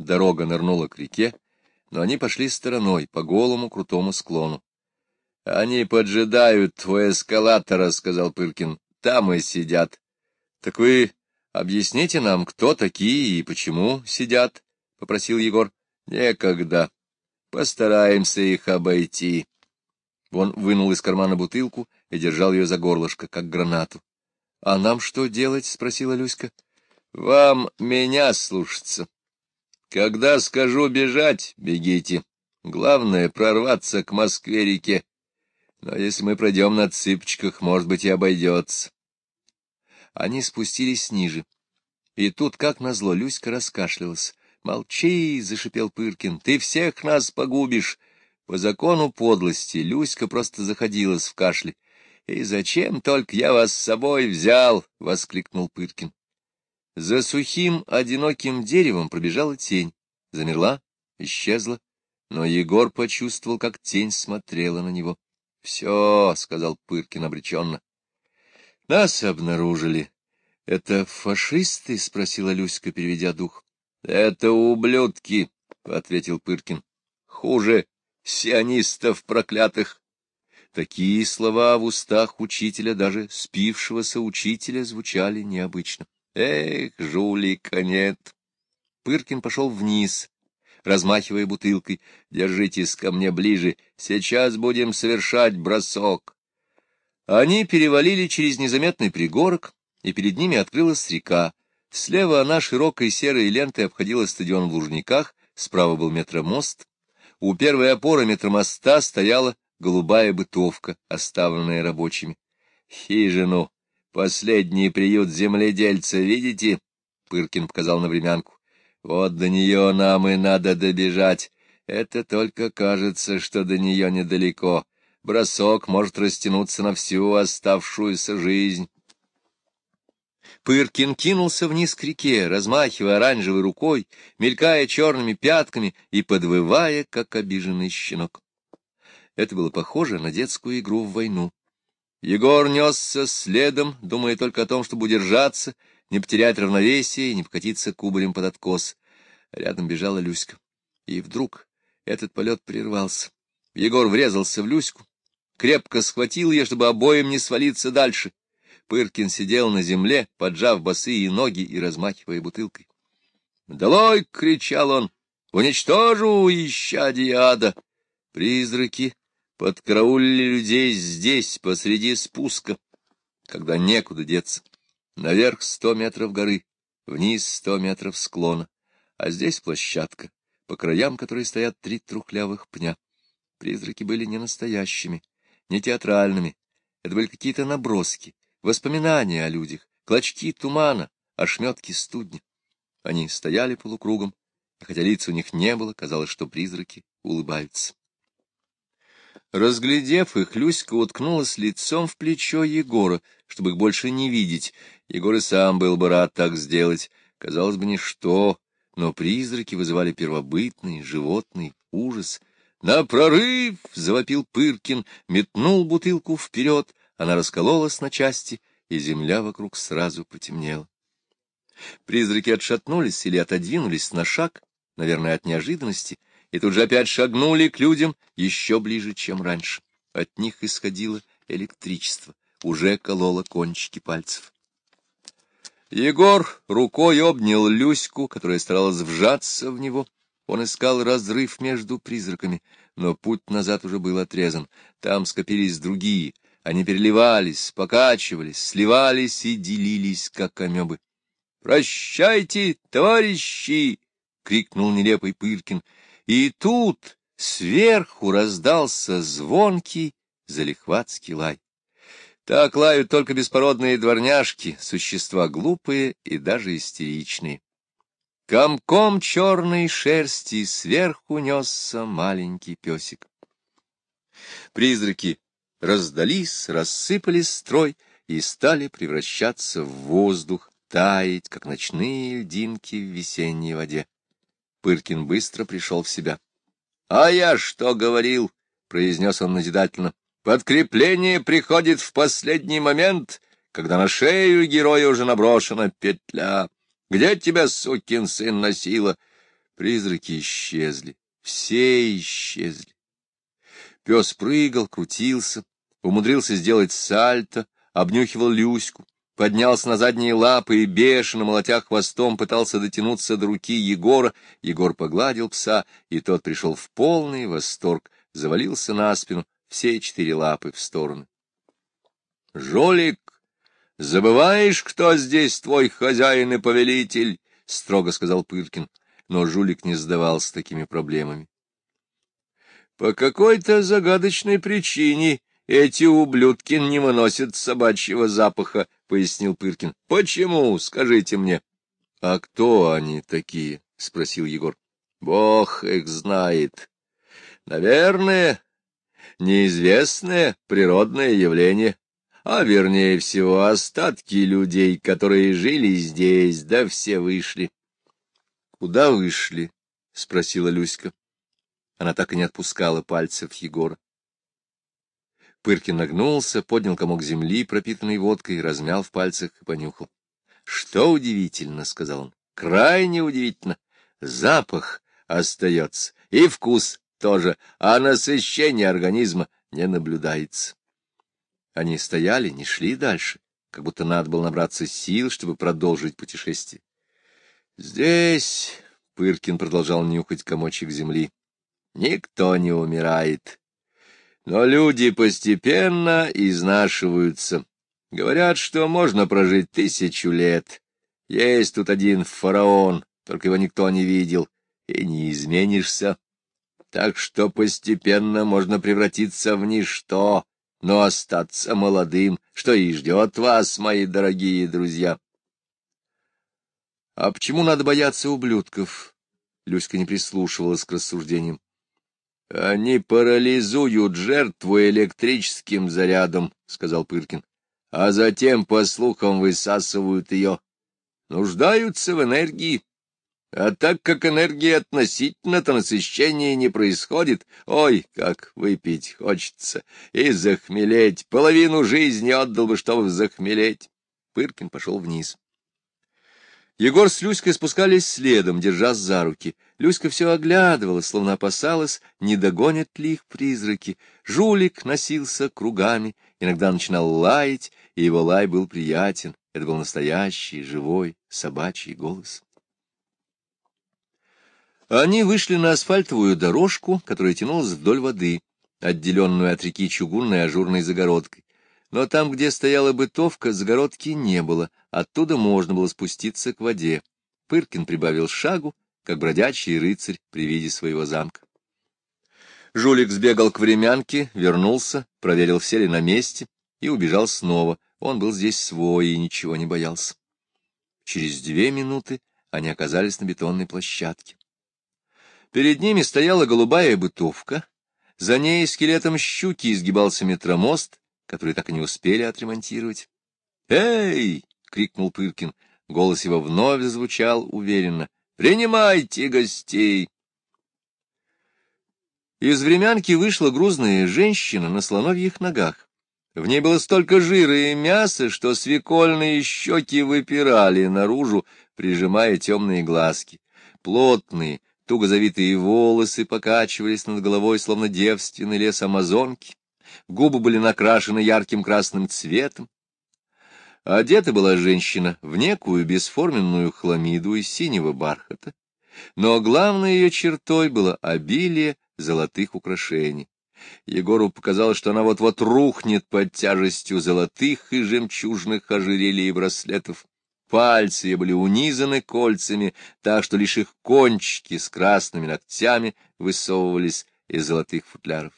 Дорога нырнула к реке, но они пошли стороной, по голому крутому склону. — Они поджидают твой эскалатора, — сказал Пыркин. — Там и сидят. — Так вы объясните нам, кто такие и почему сидят? — попросил Егор. — Некогда. Постараемся их обойти. Он вынул из кармана бутылку и держал ее за горлышко, как гранату. — А нам что делать? — спросила Люська. — Вам меня слушаться. Когда скажу бежать, бегите. Главное — прорваться к Москве-реке. Но если мы пройдем на цыпочках, может быть, и обойдется. Они спустились ниже. И тут, как назло, Люська раскашлялась. — Молчи, — зашипел Пыркин, — ты всех нас погубишь. По закону подлости Люська просто заходилась в кашле. — И зачем только я вас с собой взял? — воскликнул Пыркин. За сухим, одиноким деревом пробежала тень, замерла, исчезла, но Егор почувствовал, как тень смотрела на него. — Все, — сказал Пыркин обреченно. — Нас обнаружили. — Это фашисты? — спросила Люська, переведя дух. — Это ублюдки, — ответил Пыркин. — Хуже сионистов проклятых. Такие слова в устах учителя, даже спившегося учителя, звучали необычно. Эх, жулика нет. Пыркин пошел вниз, размахивая бутылкой. Держитесь ко мне ближе, сейчас будем совершать бросок. Они перевалили через незаметный пригорок, и перед ними открылась река. Слева она широкой серой лентой обходила стадион в Лужниках, справа был метромост. У первой опоры метромоста стояла голубая бытовка, оставленная рабочими. Хижину, последний приют земледельца, видите? Пыркин показал на времянку. Вот до нее нам и надо добежать. Это только кажется, что до нее недалеко. Бросок может растянуться на всю оставшуюся жизнь. Пыркин кинулся вниз к реке, размахивая оранжевой рукой, мелькая черными пятками и подвывая, как обиженный щенок. Это было похоже на детскую игру в войну. Егор несся следом, думая только о том, чтобы удержаться, не потерять равновесие и не покатиться кубарем под откос. Рядом бежала Люська. И вдруг этот полет прервался. Егор врезался в Люську, крепко схватил ее, чтобы обоим не свалиться дальше. Пыркин сидел на земле, поджав босые ноги и размахивая бутылкой. «Долой!» — кричал он. «Уничтожу, ища диада!» Призраки подкараулили людей здесь, посреди спуска, когда некуда деться. Наверх сто метров горы, вниз сто метров склона, а здесь площадка, по краям которой стоят три трухлявых пня. Призраки были не настоящими, не театральными, это были какие-то наброски, воспоминания о людях, клочки тумана, ошметки студня. Они стояли полукругом, и хотя лиц у них не было, казалось, что призраки улыбаются. Разглядев их, Люська уткнулась лицом в плечо Егора, чтобы их больше не видеть. Егор и сам был бы рад так сделать. Казалось бы, ничто, но призраки вызывали первобытный, животный ужас. «На прорыв!» — завопил Пыркин, метнул бутылку вперед, она раскололась на части, и земля вокруг сразу потемнела. Призраки отшатнулись или отодвинулись на шаг, наверное, от неожиданности, и тут же опять шагнули к людям еще ближе, чем раньше. От них исходило электричество, уже кололо кончики пальцев. Егор рукой обнял Люську, которая старалась вжаться в него. Он искал разрыв между призраками, но путь назад уже был отрезан. Там скопились другие, они переливались, покачивались, сливались и делились, как амебы. — Прощайте, товарищи! — крикнул нелепый Пыркин. И тут сверху раздался звонкий залихватский лай. Так лают только беспородные дворняжки, существа глупые и даже истеричные. Комком черной шерсти сверху несся маленький песик. Призраки раздались, рассыпались строй и стали превращаться в воздух, таять, как ночные льдинки в весенней воде. Пыркин быстро пришел в себя. — А я что говорил? — произнес он назидательно. — Подкрепление приходит в последний момент, когда на шею героя уже наброшена петля. Где тебя, сукин сын, носила? Призраки исчезли, все исчезли. Пес прыгал, крутился, умудрился сделать сальто, обнюхивал Люську, поднялся на задние лапы и, бешено молотя хвостом, пытался дотянуться до руки Егора. Егор погладил пса, и тот пришел в полный восторг, завалился на спину, все четыре лапы в сторону. — Жолик, забываешь, кто здесь твой хозяин и повелитель? — строго сказал Пыркин, но жулик не сдавался такими проблемами. — По какой-то загадочной причине эти ублюдки не выносят собачьего запаха, — пояснил Пыркин. — Почему, скажите мне? — А кто они такие? — спросил Егор. — Бог их знает. Наверное, неизвестное природное явление, а вернее всего остатки людей, которые жили здесь, да все вышли. — Куда вышли? — спросила Люська. Она так и не отпускала пальцев Егора. Пыркин нагнулся, поднял комок земли, пропитанный водкой, размял в пальцах и понюхал. — Что удивительно, — сказал он, — крайне удивительно. Запах остается, и вкус тоже, а насыщение организма не наблюдается. Они стояли, не шли дальше, как будто надо было набраться сил, чтобы продолжить путешествие. — Здесь, — Пыркин продолжал нюхать комочек земли, — никто не умирает. Но люди постепенно изнашиваются. Говорят, что можно прожить тысячу лет. Есть тут один фараон, только его никто не видел, и не изменишься. Так что постепенно можно превратиться в ничто, но остаться молодым, что и ждет вас, мои дорогие друзья. — А почему надо бояться ублюдков? Люська не прислушивалась к рассуждениям. — Они парализуют жертву электрическим зарядом, — сказал Пыркин, — а затем, по слухам, высасывают ее. Нуждаются в энергии. А так как энергия относительно, то насыщения не происходит. Ой, как выпить хочется и захмелеть. Половину жизни отдал бы, чтобы захмелеть. Пыркин пошел вниз. Егор с Люськой спускались следом, держась за руки. Люська все оглядывала, словно опасалась, не догонят ли их призраки. Жулик носился кругами, иногда начинал лаять, и его лай был приятен. Это был настоящий, живой, собачий голос. Они вышли на асфальтовую дорожку, которая тянулась вдоль воды, отделенную от реки чугунной ажурной загородкой. Но там, где стояла бытовка, загородки не было, оттуда можно было спуститься к воде. Пыркин прибавил шагу, как бродячий рыцарь при виде своего замка. Жулик сбегал к времянке, вернулся, проверил, все ли на месте, и убежал снова. Он был здесь свой и ничего не боялся. Через две минуты они оказались на бетонной площадке. Перед ними стояла голубая бытовка, за ней скелетом щуки изгибался метромост, который так и не успели отремонтировать. «Эй!» — крикнул Пыркин. Голос его вновь звучал уверенно. «Принимайте гостей!» Из времянки вышла грузная женщина на слоновьих ногах. В ней было столько жира и мяса, что свекольные щеки выпирали наружу, прижимая темные глазки. Плотные, туго завитые волосы покачивались над головой, словно девственный лес амазонки губы были накрашены ярким красным цветом. Одета была женщина в некую бесформенную хламиду из синего бархата, но главной ее чертой было обилие золотых украшений. Егору показалось, что она вот-вот рухнет под тяжестью золотых и жемчужных ожерелий и браслетов. Пальцы ее были унизаны кольцами, так что лишь их кончики с красными ногтями высовывались из золотых футляров.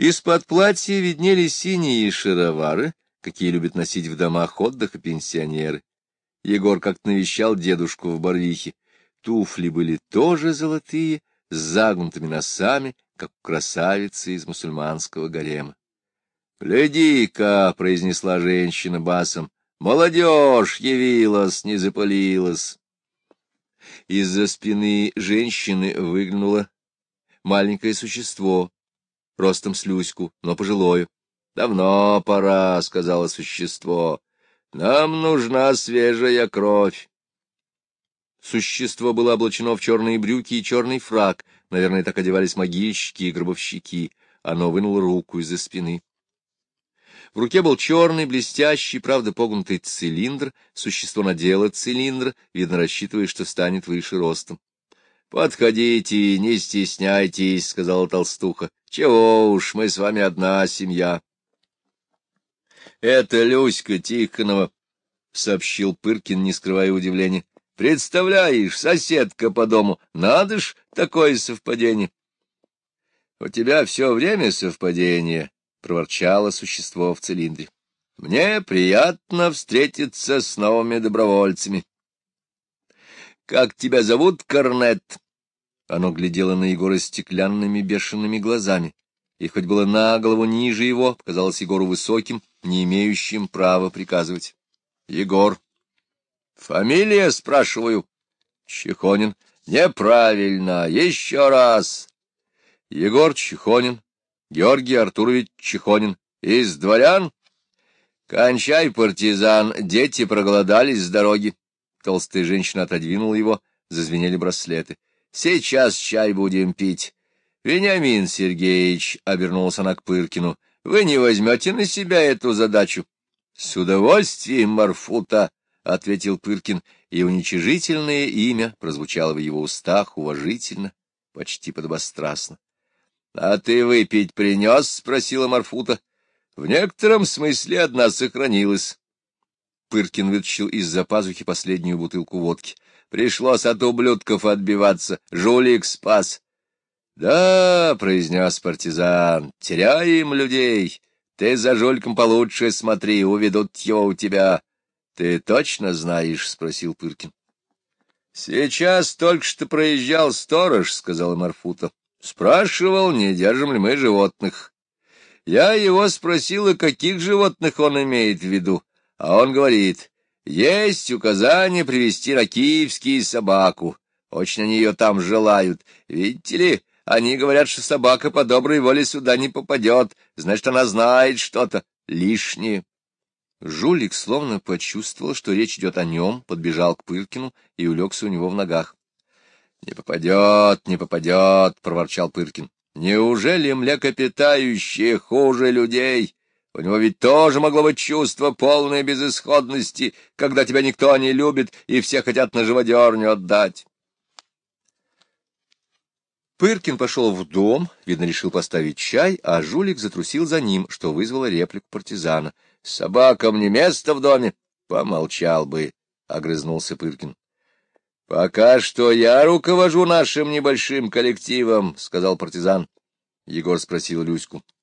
Из-под платья виднелись синие шаровары, какие любят носить в домах отдыха пенсионеры. Егор как-то навещал дедушку в Барвихе. Туфли были тоже золотые, с загнутыми носами, как у красавицы из мусульманского гарема. — Гляди-ка, — произнесла женщина басом, — молодежь явилась, не запалилась. Из-за спины женщины выглянуло маленькое существо, ростом с Люську, но пожилое. — Давно пора, — сказала существо. — Нам нужна свежая кровь. Существо было облачено в черные брюки и черный фраг, наверное, так одевались могильщики и гробовщики. Оно вынуло руку из-за спины. В руке был черный, блестящий, правда погнутый цилиндр. Существо надело цилиндр, видно, рассчитывая, что станет выше ростом. — Подходите, не стесняйтесь, — сказала толстуха. — Чего уж, мы с вами одна семья. — Это Люська Тихонова, — сообщил Пыркин, не скрывая удивления. — Представляешь, соседка по дому. Надо ж, такое совпадение. — У тебя все время совпадение, — проворчало существо в цилиндре. — Мне приятно встретиться с новыми добровольцами. — Как тебя зовут, Корнет? Оно глядело на Егора стеклянными бешеными глазами, и хоть было на голову ниже его, показалось Егору высоким, не имеющим права приказывать. — Егор. — Фамилия, спрашиваю. — Чехонин. — Неправильно. Еще раз. — Егор Чехонин. Георгий Артурович Чехонин. Из дворян? Кончай, партизан, дети проголодались с дороги. Толстая женщина отодвинула его, зазвенели браслеты. Сейчас чай будем пить. Вениамин Сергеевич, — обернулся она к Пыркину, — вы не возьмете на себя эту задачу? — С удовольствием, Марфута, — ответил Пыркин, и уничижительное имя прозвучало в его устах уважительно, почти подобострастно. — А ты выпить принес? — спросила Марфута. — В некотором смысле одна сохранилась. Пыркин вытащил из-за пазухи последнюю бутылку водки. Пришлось от ублюдков отбиваться. Жулик спас. — Да, — произнес партизан, — теряем людей. Ты за жульком получше смотри, уведут его у тебя. — Ты точно знаешь? — спросил Пыркин. — Сейчас только что проезжал сторож, — сказала Марфута. Спрашивал, не держим ли мы животных. Я его спросила, каких животных он имеет в виду, а он говорит, есть указание привести на Киевский собаку. Очень они ее там желают. Видите ли, они говорят, что собака по доброй воле сюда не попадет, значит, она знает что-то лишнее. Жулик словно почувствовал, что речь идет о нем, подбежал к Пыркину и улегся у него в ногах. — Не попадет, не попадет, — проворчал Пыркин. — Неужели млекопитающие хуже людей? У него ведь тоже могло быть чувство полной безысходности, когда тебя никто не любит и все хотят на живодерню отдать. Пыркин пошел в дом, видно, решил поставить чай, а жулик затрусил за ним, что вызвало реплику партизана. — Собакам не место в доме. — Помолчал бы, — огрызнулся Пыркин. Пока что я руковожу нашим небольшим коллективом, — сказал партизан. Егор спросил Люську. —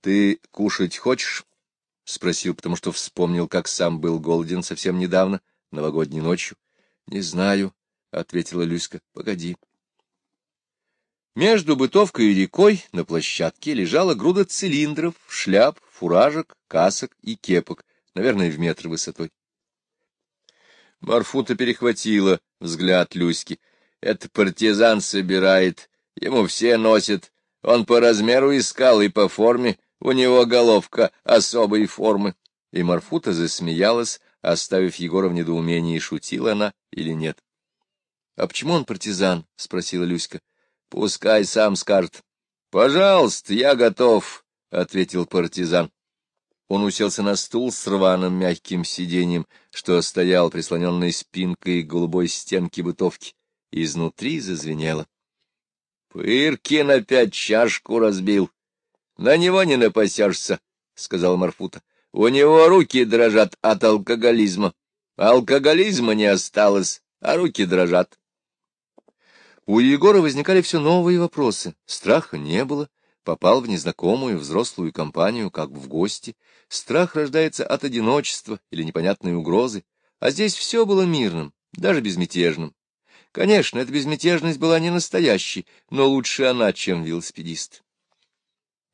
Ты кушать хочешь? — спросил, потому что вспомнил, как сам был голоден совсем недавно, новогодней ночью. — Не знаю, — ответила Люська. — Погоди. Между бытовкой и рекой на площадке лежала груда цилиндров, шляп, фуражек, касок и кепок, наверное, в метр высотой. Марфута перехватила взгляд Люськи. Это партизан собирает, ему все носят. Он по размеру искал и по форме, у него головка особой формы. И Марфута засмеялась, оставив Егора в недоумении, шутила она или нет. — А почему он партизан? — спросила Люська. — Пускай сам скажет. — Пожалуйста, я готов, — ответил партизан. Он уселся на стул с рваным мягким сиденьем, что стоял прислоненной спинкой к голубой стенке бытовки. Изнутри зазвенело. Пыркин опять чашку разбил. — На него не напасешься, — сказал Марфута. — У него руки дрожат от алкоголизма. Алкоголизма не осталось, а руки дрожат. У Егора возникали все новые вопросы. Страха не было попал в незнакомую взрослую компанию, как в гости. Страх рождается от одиночества или непонятной угрозы, а здесь все было мирным, даже безмятежным. Конечно, эта безмятежность была не настоящей, но лучше она, чем велосипедист. —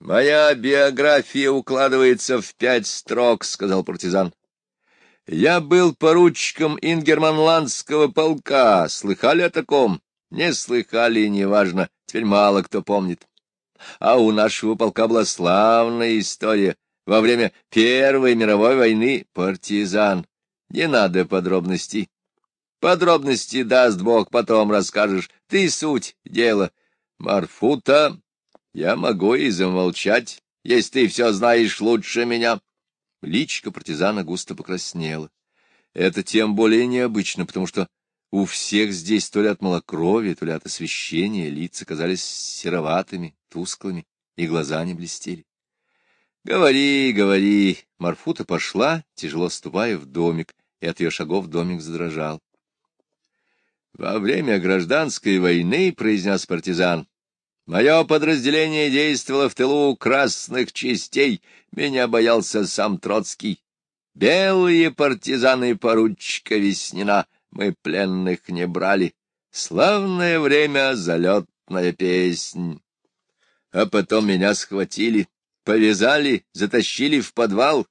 Моя биография укладывается в пять строк, — сказал партизан. — Я был поручиком Ингерманландского полка. Слыхали о таком? Не слыхали, неважно, теперь мало кто помнит. А у нашего полка была славная история. Во время Первой мировой войны партизан. Не надо подробностей. Подробности даст Бог, потом расскажешь. Ты суть дела. Марфута, я могу и замолчать, если ты все знаешь лучше меня. Личка партизана густо покраснела. Это тем более необычно, потому что у всех здесь то ли от малокровия, то ли от освещения лица казались сероватыми, тусклыми, и глаза не блестели. — Говори, говори. Марфута пошла, тяжело ступая в домик, и от ее шагов домик задрожал. — Во время гражданской войны, — произнес партизан, — мое подразделение действовало в тылу красных частей, меня боялся сам Троцкий. Белые партизаны поручика Веснина, мы пленных не брали. Славное время, залетная песнь. А потом меня схватили, повязали, затащили в подвал,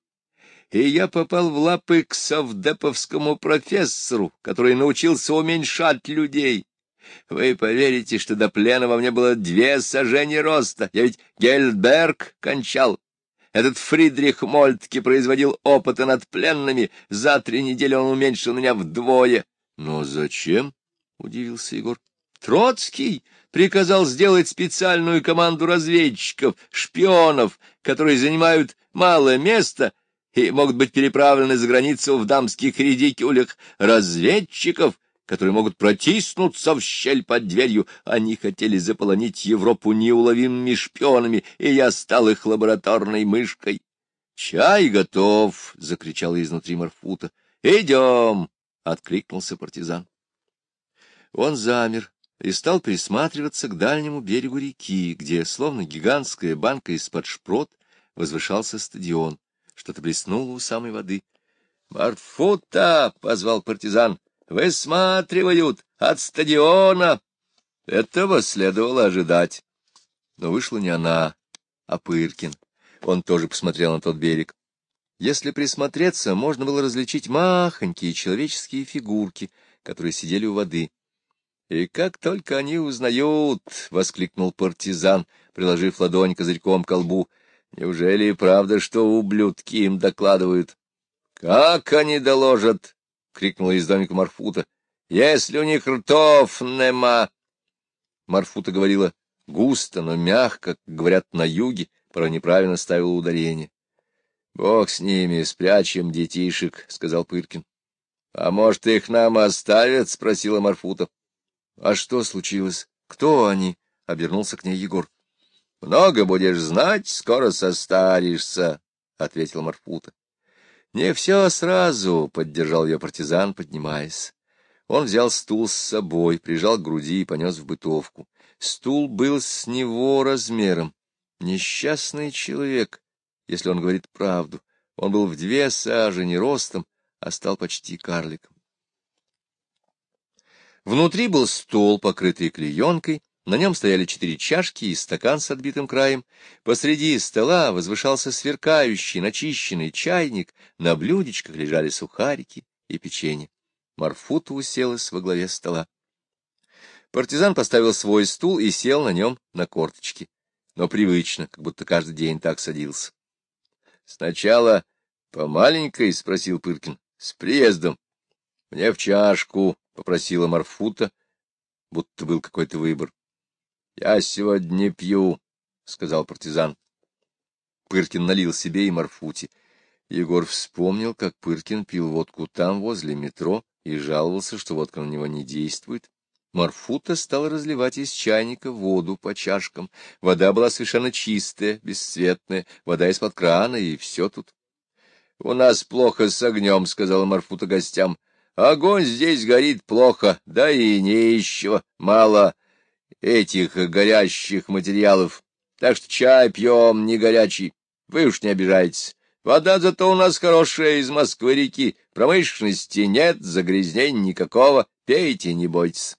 и я попал в лапы к совдеповскому профессору, который научился уменьшать людей. Вы поверите, что до плена во мне было две сажени роста, я ведь Гельдберг кончал. Этот Фридрих Мольтке производил опыты над пленными, за три недели он уменьшил меня вдвое. — Но зачем? — удивился Егор. — Троцкий приказал сделать специальную команду разведчиков, шпионов, которые занимают мало места и могут быть переправлены за границу в дамских редикюлях, разведчиков, которые могут протиснуться в щель под дверью. Они хотели заполонить Европу неуловимыми шпионами, и я стал их лабораторной мышкой. — Чай готов! — закричала изнутри Марфута. — Идем! — откликнулся партизан. Он замер и стал присматриваться к дальнему берегу реки, где, словно гигантская банка из-под шпрот, возвышался стадион. Что-то блеснуло у самой воды. — Марфута! — позвал партизан. — Высматривают от стадиона! Этого следовало ожидать. Но вышла не она, а Пыркин. Он тоже посмотрел на тот берег. Если присмотреться, можно было различить махонькие человеческие фигурки, которые сидели у воды. — И как только они узнают, — воскликнул партизан, приложив ладонь козырьком к колбу, — неужели и правда, что ублюдки им докладывают? — Как они доложат? — крикнула из домика Марфута. — Если у них ртов нема. Марфута говорила густо, но мягко, как говорят на юге, порой неправильно ставила ударение. — Бог с ними, спрячем детишек, — сказал Пыркин. — А может, их нам оставят? — спросила Марфута. — А что случилось? Кто они? — обернулся к ней Егор. — Много будешь знать, скоро состаришься, — ответил Марфута. — Не все сразу, — поддержал ее партизан, поднимаясь. Он взял стул с собой, прижал к груди и понес в бытовку. Стул был с него размером. Несчастный человек если он говорит правду. Он был в две сажени ростом, а стал почти карликом. Внутри был стол, покрытый клеенкой, на нем стояли четыре чашки и стакан с отбитым краем. Посреди стола возвышался сверкающий, начищенный чайник, на блюдечках лежали сухарики и печенье. Марфута уселась во главе стола. Партизан поставил свой стул и сел на нем на корточки, но привычно, как будто каждый день так садился. — Сначала по маленькой, — спросил Пыркин, — с приездом. — Мне в чашку, — попросила Марфута, будто был какой-то выбор. — Я сегодня не пью, — сказал партизан. Пыркин налил себе и Марфуте. Егор вспомнил, как Пыркин пил водку там, возле метро, и жаловался, что водка на него не действует. Марфута стала разливать из чайника воду по чашкам. Вода была совершенно чистая, бесцветная, вода из-под крана, и все тут. — У нас плохо с огнем, — сказала Марфута гостям. — Огонь здесь горит плохо, да и нищего, мало этих горящих материалов. Так что чай пьем не горячий. Вы уж не обижайтесь. Вода зато у нас хорошая из Москвы-реки. Промышленности нет, загрязнений никакого. Пейте, не бойтесь.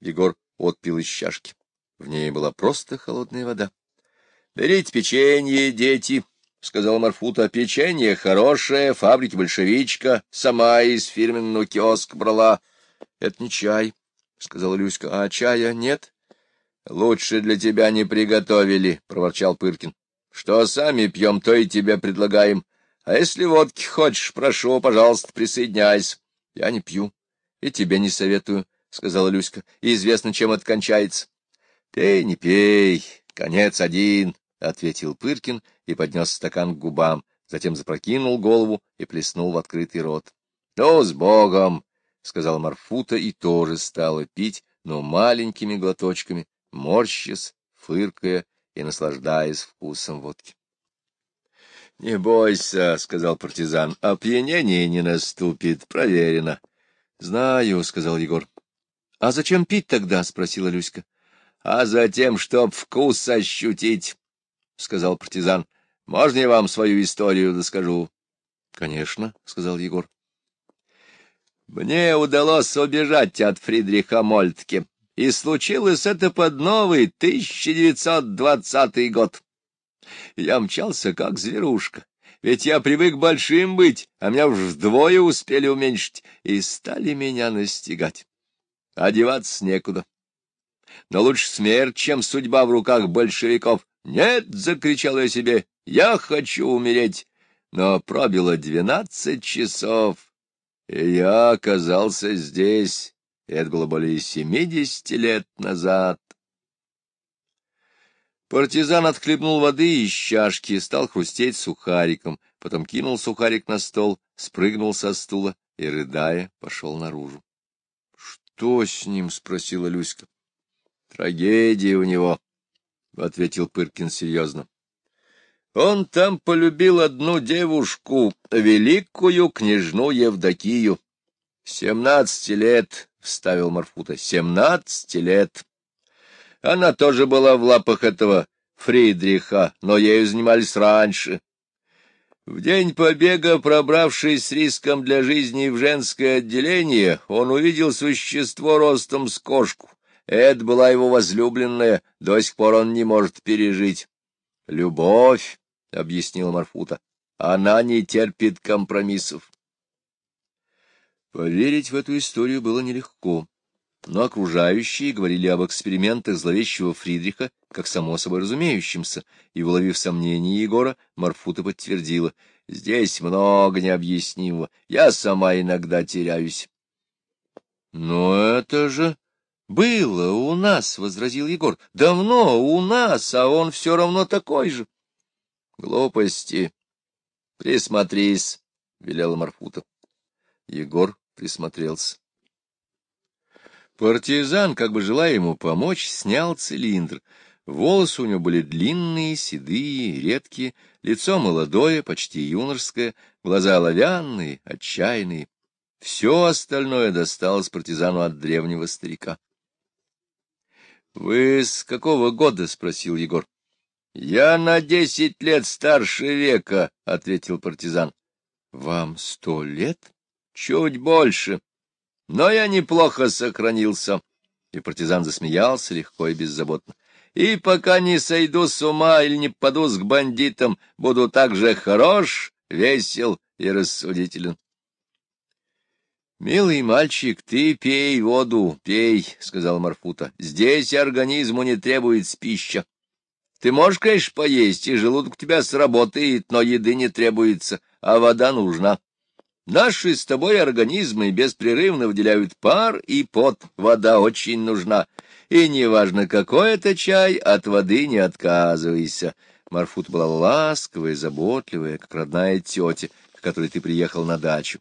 Егор отпил из чашки. В ней была просто холодная вода. — Берите печенье, дети, — сказала Марфута. — Печенье хорошее, фабрики большевичка, сама из фирменного киоска брала. — Это не чай, — сказала Люська. — А чая нет? — Лучше для тебя не приготовили, — проворчал Пыркин. — Что сами пьем, то и тебе предлагаем. А если водки хочешь, прошу, пожалуйста, присоединяйся. — Я не пью. — И тебе не советую, — сказала Люська. — Известно, чем это кончается. — Пей, не пей, конец один, — ответил Пыркин и поднес стакан к губам, затем запрокинул голову и плеснул в открытый рот. — Ну, с Богом! — сказал Марфута и тоже стала пить, но маленькими глоточками, морщась, фыркая и наслаждаясь вкусом водки. — Не бойся, — сказал партизан, — опьянение не наступит, проверено. — Знаю, — сказал Егор. — А зачем пить тогда? — спросила Люська. — А затем, чтоб вкус ощутить, — сказал партизан. — Можно я вам свою историю расскажу? — Конечно, — сказал Егор. — Мне удалось убежать от Фридриха Мольтке, и случилось это под новый 1920 год. Я мчался, как зверушка, ведь я привык большим быть, а меня уж вдвое успели уменьшить, и стали меня настигать. Одеваться некуда. Но лучше смерть, чем судьба в руках большевиков. «Нет!» — закричал я себе. «Я хочу умереть!» Но пробило двенадцать часов, и я оказался здесь. Это было более семидесяти лет назад. Партизан отхлебнул воды из чашки, стал хрустеть сухариком, потом кинул сухарик на стол, спрыгнул со стула и, рыдая, пошел наружу. — Что с ним? — спросила Люська. — Трагедия у него, — ответил Пыркин серьезно. — Он там полюбил одну девушку, великую княжну Евдокию. Семнадцати лет, — вставил Марфута, — семнадцати лет. Она тоже была в лапах этого Фридриха, но ею занимались раньше. В день побега, пробравшись с риском для жизни в женское отделение, он увидел существо ростом с кошку. Это была его возлюбленная, до сих пор он не может пережить. — Любовь, — объяснил Марфута, — она не терпит компромиссов. Поверить в эту историю было нелегко но окружающие говорили об экспериментах зловещего Фридриха как само собой разумеющимся, и, уловив сомнения Егора, Марфута подтвердила, — здесь много необъяснимого, я сама иногда теряюсь. — Но это же было у нас, — возразил Егор, — давно у нас, а он все равно такой же. — Глупости. Присмотрись, — велела Марфута. Егор присмотрелся. Партизан, как бы желая ему помочь, снял цилиндр. Волосы у него были длинные, седые, редкие, лицо молодое, почти юношеское, глаза оловянные, отчаянные. Все остальное досталось партизану от древнего старика. — Вы с какого года? — спросил Егор. — Я на десять лет старше века, — ответил партизан. — Вам сто лет? — Чуть больше. Но я неплохо сохранился. И партизан засмеялся легко и беззаботно. И пока не сойду с ума или не падусь к бандитам, буду так же хорош, весел и рассудителен. — Милый мальчик, ты пей воду, пей, — сказал Марфута. — Здесь организму не требуется пища. Ты можешь, конечно, поесть, и желудок у тебя сработает, но еды не требуется, а вода нужна. Наши с тобой организмы беспрерывно выделяют пар и пот, вода очень нужна. И неважно, какой это чай, от воды не отказывайся. Марфут была ласковая, заботливая, как родная тетя, к которой ты приехал на дачу.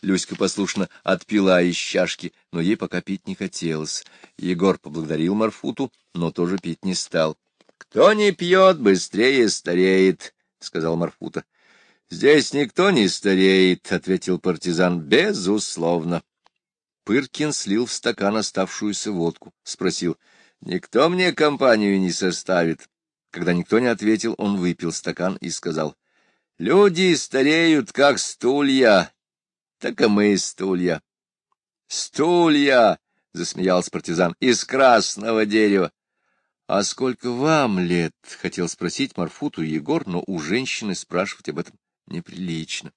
Люська послушно отпила из чашки, но ей пока пить не хотелось. Егор поблагодарил Марфуту, но тоже пить не стал. — Кто не пьет, быстрее стареет, — сказал Марфута. — Здесь никто не стареет, — ответил партизан, — безусловно. Пыркин слил в стакан оставшуюся водку, спросил, — Никто мне компанию не составит. Когда никто не ответил, он выпил стакан и сказал, — Люди стареют, как стулья, так и мы стулья. — Стулья! — засмеялся партизан, — из красного дерева. — А сколько вам лет? — хотел спросить Марфуту Егор, но у женщины спрашивать об этом неприлично.